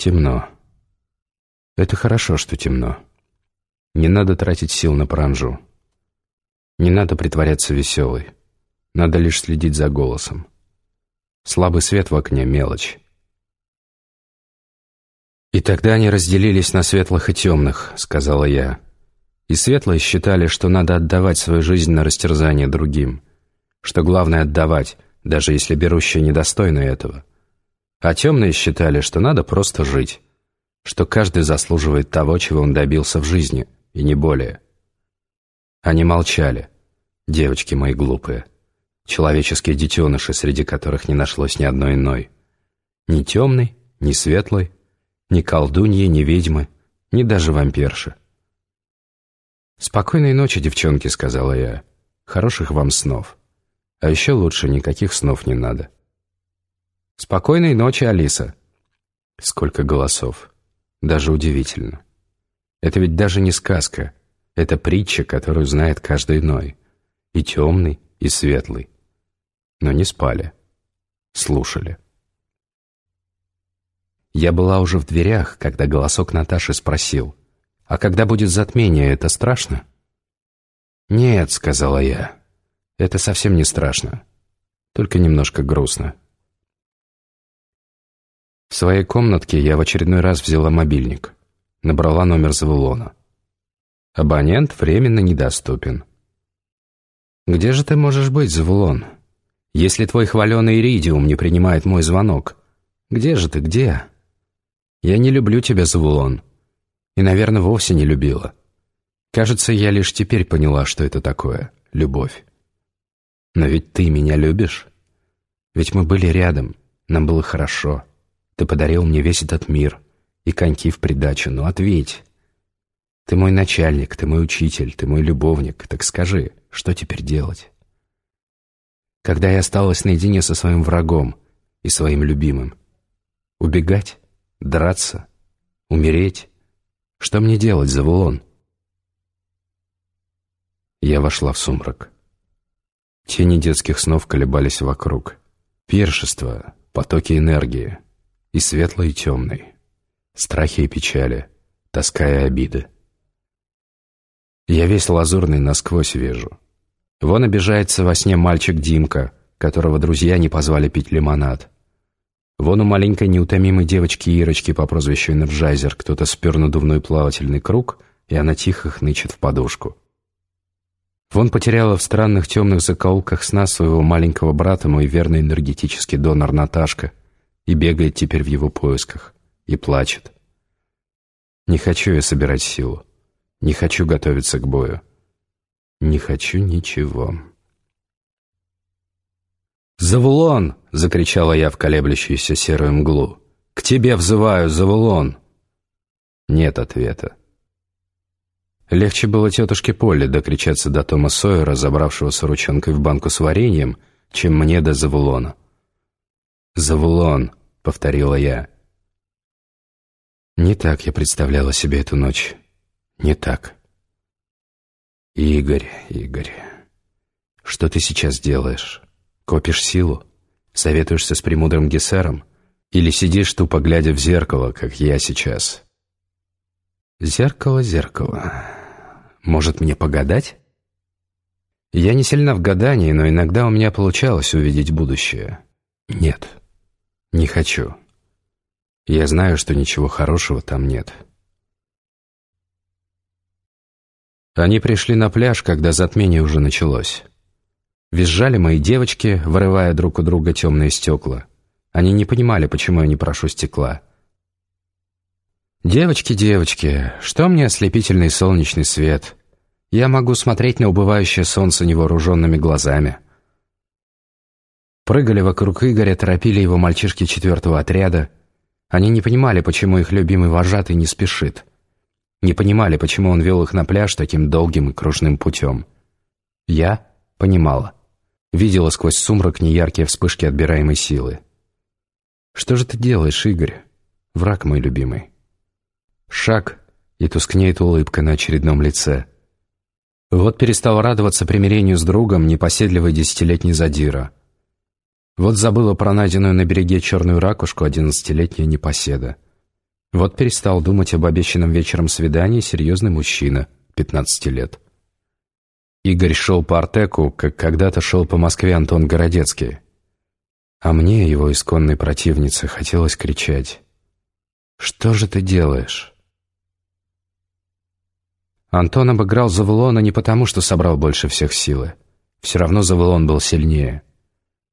Темно. Это хорошо, что темно. Не надо тратить сил на паранжу. Не надо притворяться веселой. Надо лишь следить за голосом. Слабый свет в окне — мелочь. «И тогда они разделились на светлых и темных», — сказала я. «И светлые считали, что надо отдавать свою жизнь на растерзание другим, что главное — отдавать, даже если берущие недостойны этого. А темные считали, что надо просто жить, что каждый заслуживает того, чего он добился в жизни, и не более». Они молчали, девочки мои глупые, человеческие детеныши, среди которых не нашлось ни одной иной. Ни темной, ни светлой, ни колдуньи, ни ведьмы, ни даже вампирши. «Спокойной ночи, девчонки», — сказала я. «Хороших вам снов. А еще лучше никаких снов не надо». «Спокойной ночи, Алиса». Сколько голосов. Даже удивительно. Это ведь даже не сказка. Это притча, которую знает каждый иной. И темный, и светлый. Но не спали. Слушали. Я была уже в дверях, когда голосок Наташи спросил, «А когда будет затмение, это страшно?» «Нет», — сказала я, — «это совсем не страшно, только немножко грустно». В своей комнатке я в очередной раз взяла мобильник, набрала номер Завулона. Абонент временно недоступен. «Где же ты можешь быть, Завулон? Если твой хваленый Иридиум не принимает мой звонок, где же ты, где?» Я не люблю тебя, Завулон. И, наверное, вовсе не любила. Кажется, я лишь теперь поняла, что это такое — любовь. Но ведь ты меня любишь? Ведь мы были рядом, нам было хорошо. Ты подарил мне весь этот мир и коньки в придачу. Ну, ответь. Ты мой начальник, ты мой учитель, ты мой любовник. Так скажи, что теперь делать? Когда я осталась наедине со своим врагом и своим любимым, убегать? Драться? Умереть? Что мне делать, Завулон? Я вошла в сумрак. Тени детских снов колебались вокруг. Пиршество, потоки энергии, и светлой, и темной, страхи и печали, тоска и обиды. Я весь лазурный насквозь вижу. Вон обижается во сне мальчик Димка, которого друзья не позвали пить лимонад. Вон у маленькой неутомимой девочки Ирочки по прозвищу Энерджайзер кто-то спер надувной плавательный круг, и она тихо хнычет в подушку. Вон потеряла в странных темных закоулках сна своего маленького брата мой верный энергетический донор Наташка и бегает теперь в его поисках, и плачет. Не хочу я собирать силу, не хочу готовиться к бою, не хочу ничего. «Завулон!» — закричала я в колеблющуюся серую мглу. «К тебе взываю, Завулон!» Нет ответа. Легче было тетушке Полли докричаться до Тома Сойера, забравшегося ручонкой в банку с вареньем, чем мне до Завулона. «Завулон!» — повторила я. Не так я представляла себе эту ночь. Не так. Игорь, Игорь, что ты сейчас делаешь? Копишь силу? Советуешься с премудрым Гессером? Или сидишь тупо глядя в зеркало, как я сейчас? Зеркало, зеркало. Может, мне погадать? Я не сильна в гадании, но иногда у меня получалось увидеть будущее. Нет, не хочу. Я знаю, что ничего хорошего там нет. Они пришли на пляж, когда затмение уже началось. Визжали мои девочки, вырывая друг у друга темные стекла. Они не понимали, почему я не прошу стекла. «Девочки, девочки, что мне ослепительный солнечный свет? Я могу смотреть на убывающее солнце невооруженными глазами». Прыгали вокруг Игоря, торопили его мальчишки четвертого отряда. Они не понимали, почему их любимый вожатый не спешит. Не понимали, почему он вел их на пляж таким долгим и кружным путем. Я понимала. Видела сквозь сумрак неяркие вспышки отбираемой силы. «Что же ты делаешь, Игорь? Враг мой любимый». Шаг, и тускнеет улыбка на очередном лице. Вот перестал радоваться примирению с другом непоседливый десятилетний задира. Вот забыла про найденную на береге черную ракушку одиннадцатилетняя непоседа. Вот перестал думать об обещанном вечером свидании серьезный мужчина, 15 лет. Игорь шел по Артеку, как когда-то шел по Москве Антон Городецкий. А мне, его исконной противнице, хотелось кричать. «Что же ты делаешь?» Антон обыграл Завулона не потому, что собрал больше всех силы. Все равно Завулон был сильнее.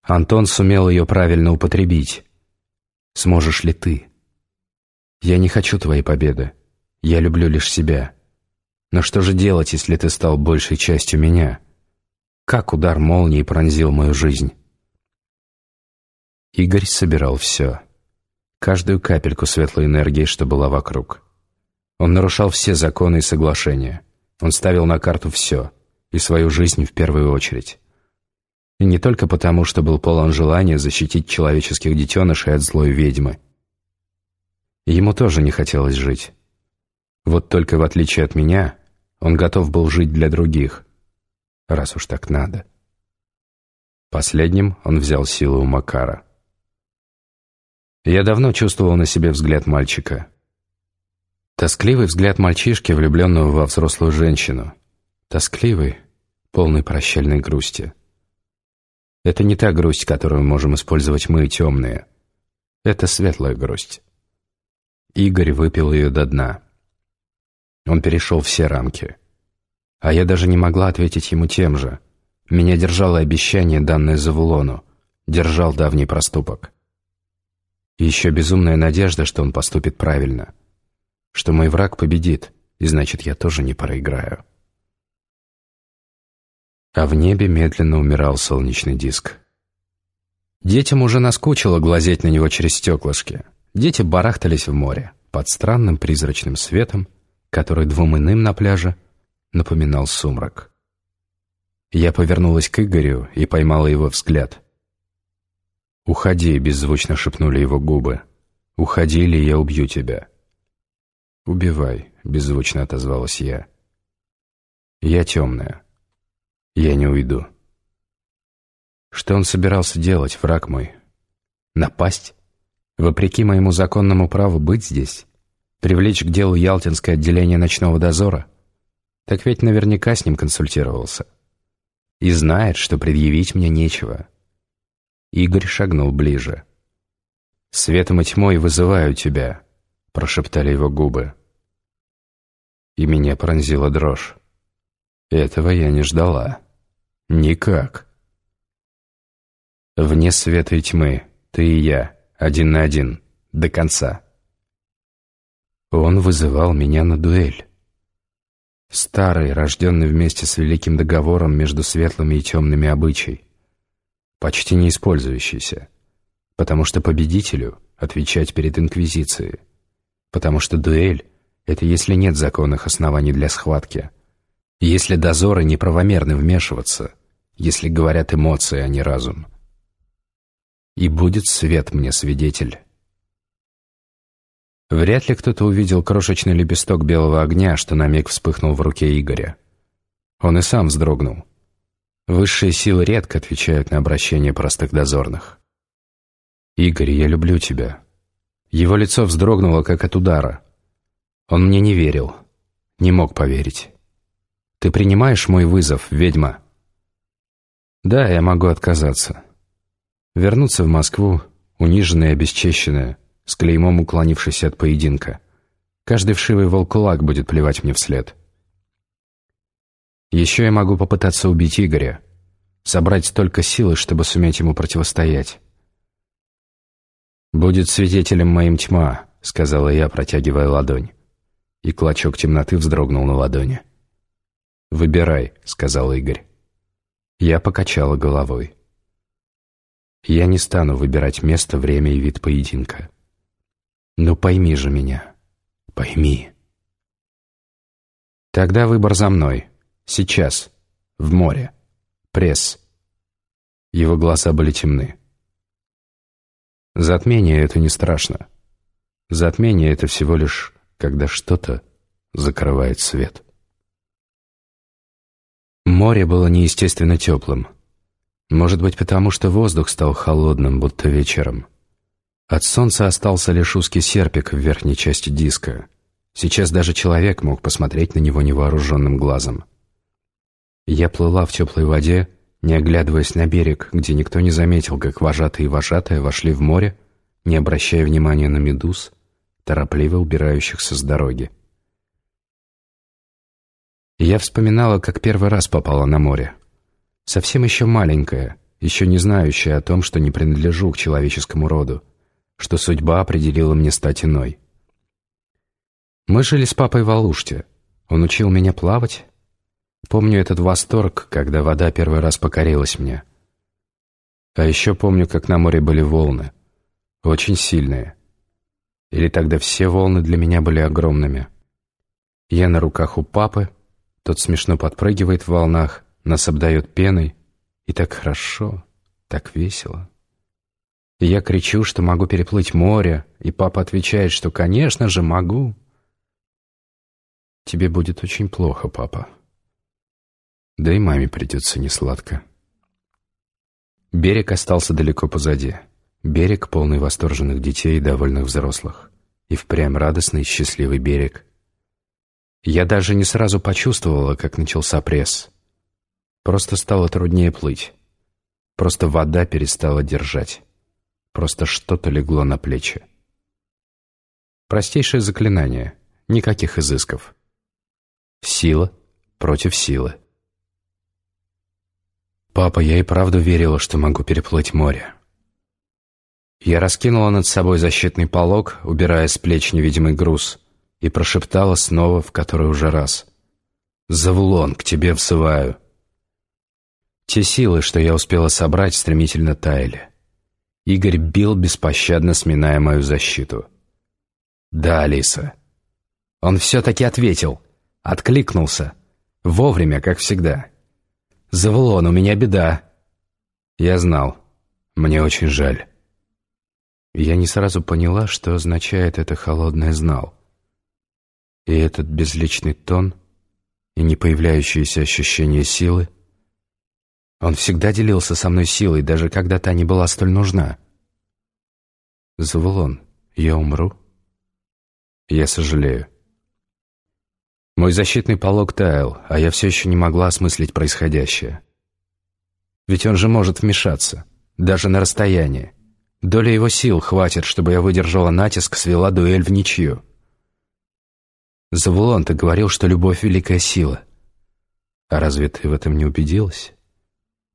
Антон сумел ее правильно употребить. Сможешь ли ты? Я не хочу твоей победы. Я люблю лишь себя. Но что же делать, если ты стал большей частью меня? Как удар молнии пронзил мою жизнь? Игорь собирал все. Каждую капельку светлой энергии, что была вокруг. Он нарушал все законы и соглашения. Он ставил на карту все, и свою жизнь в первую очередь. И не только потому, что был полон желания защитить человеческих детенышей от злой ведьмы. Ему тоже не хотелось жить. Вот только в отличие от меня, он готов был жить для других, раз уж так надо. Последним он взял силу у Макара. Я давно чувствовал на себе взгляд мальчика. Тоскливый взгляд мальчишки, влюбленного во взрослую женщину. Тоскливый, полный прощальной грусти. Это не та грусть, которую можем использовать мы, темные. Это светлая грусть. Игорь выпил ее до дна. Он перешел все рамки. А я даже не могла ответить ему тем же. Меня держало обещание, данное Завулону. Держал давний проступок. И еще безумная надежда, что он поступит правильно — что мой враг победит, и значит, я тоже не проиграю. А в небе медленно умирал солнечный диск. Детям уже наскучило глазеть на него через стеклышки. Дети барахтались в море под странным призрачным светом, который двум иным на пляже напоминал сумрак. Я повернулась к Игорю и поймала его взгляд. «Уходи», — беззвучно шепнули его губы. «Уходи, или я убью тебя». «Убивай», — беззвучно отозвалась я. «Я темная. Я не уйду». Что он собирался делать, враг мой? Напасть? Вопреки моему законному праву быть здесь? Привлечь к делу Ялтинское отделение ночного дозора? Так ведь наверняка с ним консультировался. И знает, что предъявить мне нечего. Игорь шагнул ближе. «Светом и тьмой вызываю тебя», — прошептали его губы и меня пронзила дрожь. Этого я не ждала. Никак. Вне света и тьмы, ты и я, один на один, до конца. Он вызывал меня на дуэль. Старый, рожденный вместе с великим договором между светлыми и темными обычай. Почти не использующийся. Потому что победителю отвечать перед Инквизицией. Потому что дуэль это если нет законных оснований для схватки. Если дозоры неправомерны вмешиваться, если говорят эмоции, а не разум. И будет свет мне свидетель. Вряд ли кто-то увидел крошечный лепесток белого огня, что на миг вспыхнул в руке Игоря. Он и сам вздрогнул. Высшие силы редко отвечают на обращения простых дозорных. «Игорь, я люблю тебя». Его лицо вздрогнуло, как от удара. Он мне не верил, не мог поверить. «Ты принимаешь мой вызов, ведьма?» «Да, я могу отказаться. Вернуться в Москву, униженная и обесчещенная, с клеймом уклонившейся от поединка. Каждый вшивый волкулак будет плевать мне вслед. Еще я могу попытаться убить Игоря, собрать столько силы, чтобы суметь ему противостоять. «Будет свидетелем моим тьма», — сказала я, протягивая ладонь и клочок темноты вздрогнул на ладони. «Выбирай», — сказал Игорь. Я покачала головой. Я не стану выбирать место, время и вид поединка. Ну пойми же меня, пойми. Тогда выбор за мной. Сейчас. В море. Пресс. Его глаза были темны. Затмение — это не страшно. Затмение — это всего лишь когда что-то закрывает свет. Море было неестественно теплым. Может быть, потому что воздух стал холодным, будто вечером. От солнца остался лишь узкий серпик в верхней части диска. Сейчас даже человек мог посмотреть на него невооруженным глазом. Я плыла в теплой воде, не оглядываясь на берег, где никто не заметил, как вожатые и вожатая вошли в море, не обращая внимания на медуз, торопливо убирающихся с дороги. Я вспоминала, как первый раз попала на море. Совсем еще маленькая, еще не знающая о том, что не принадлежу к человеческому роду, что судьба определила мне стать иной. Мы жили с папой в Алуште. Он учил меня плавать. Помню этот восторг, когда вода первый раз покорилась мне. А еще помню, как на море были волны. Очень сильные. Или тогда все волны для меня были огромными. Я на руках у папы, тот смешно подпрыгивает в волнах, нас обдает пеной. И так хорошо, так весело. И я кричу, что могу переплыть море, и папа отвечает, что, конечно же, могу. Тебе будет очень плохо, папа. Да и маме придется несладко. Берег остался далеко позади. Берег, полный восторженных детей и довольных взрослых. И впрямь радостный счастливый берег. Я даже не сразу почувствовала, как начался пресс. Просто стало труднее плыть. Просто вода перестала держать. Просто что-то легло на плечи. Простейшее заклинание. Никаких изысков. Сила против силы. Папа, я и правда верила, что могу переплыть море. Я раскинула над собой защитный полог, убирая с плеч невидимый груз, и прошептала снова, в который уже раз. «Завулон, к тебе всываю». Те силы, что я успела собрать, стремительно таяли. Игорь бил, беспощадно сминая мою защиту. «Да, Алиса». Он все-таки ответил, откликнулся. Вовремя, как всегда. «Завулон, у меня беда». Я знал. Мне очень жаль. Я не сразу поняла, что означает это холодное «знал». И этот безличный тон, и не появляющееся ощущение силы. Он всегда делился со мной силой, даже когда та не была столь нужна. «Завулон, я умру?» «Я сожалею». Мой защитный полог таял, а я все еще не могла осмыслить происходящее. Ведь он же может вмешаться, даже на расстоянии. Доля его сил хватит, чтобы я выдержала натиск, свела дуэль в ничью. Завулон, ты говорил, что любовь — великая сила. А разве ты в этом не убедилась?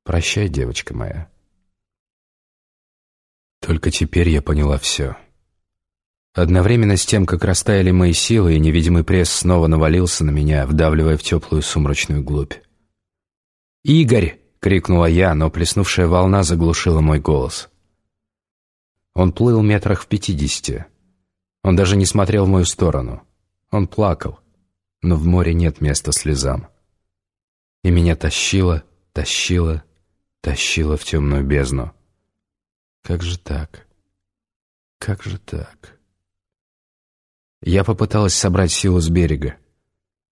Прощай, девочка моя. Только теперь я поняла все. Одновременно с тем, как растаяли мои силы, и невидимый пресс снова навалился на меня, вдавливая в теплую сумрачную глубь. «Игорь!» — крикнула я, но плеснувшая волна заглушила мой голос. Он плыл метрах в пятидесяти. Он даже не смотрел в мою сторону. Он плакал, но в море нет места слезам. И меня тащило, тащило, тащило в темную бездну. Как же так? Как же так? Я попыталась собрать силу с берега,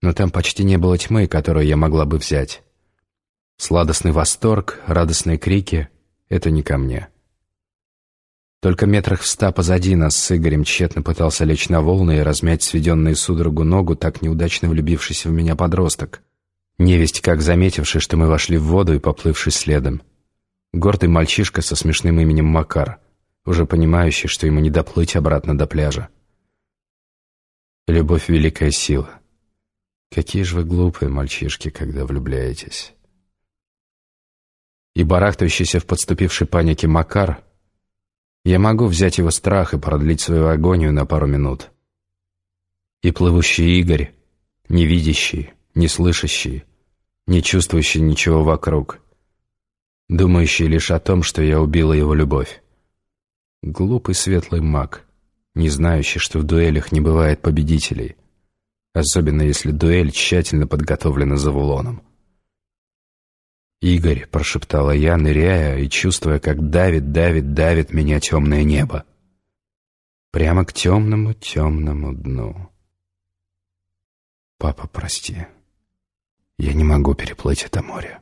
но там почти не было тьмы, которую я могла бы взять. Сладостный восторг, радостные крики — это не ко мне. Только метрах в ста позади нас с Игорем тщетно пытался лечь на волны и размять сведенные судорогу ногу так неудачно влюбившийся в меня подросток. Невесть, как заметивший, что мы вошли в воду и поплывший следом. Гордый мальчишка со смешным именем Макар, уже понимающий, что ему не доплыть обратно до пляжа. Любовь — великая сила. Какие же вы глупые мальчишки, когда влюбляетесь. И барахтающийся в подступившей панике Макар — я могу взять его страх и продлить свою агонию на пару минут. И плывущий Игорь, не видящий, не слышащий, не чувствующий ничего вокруг, думающий лишь о том, что я убила его любовь. Глупый светлый маг, не знающий, что в дуэлях не бывает победителей, особенно если дуэль тщательно подготовлена за вулоном. «Игорь», — прошептала я, ныряя и чувствуя, как давит, давит, давит меня темное небо. Прямо к темному, темному дну. «Папа, прости, я не могу переплыть это море».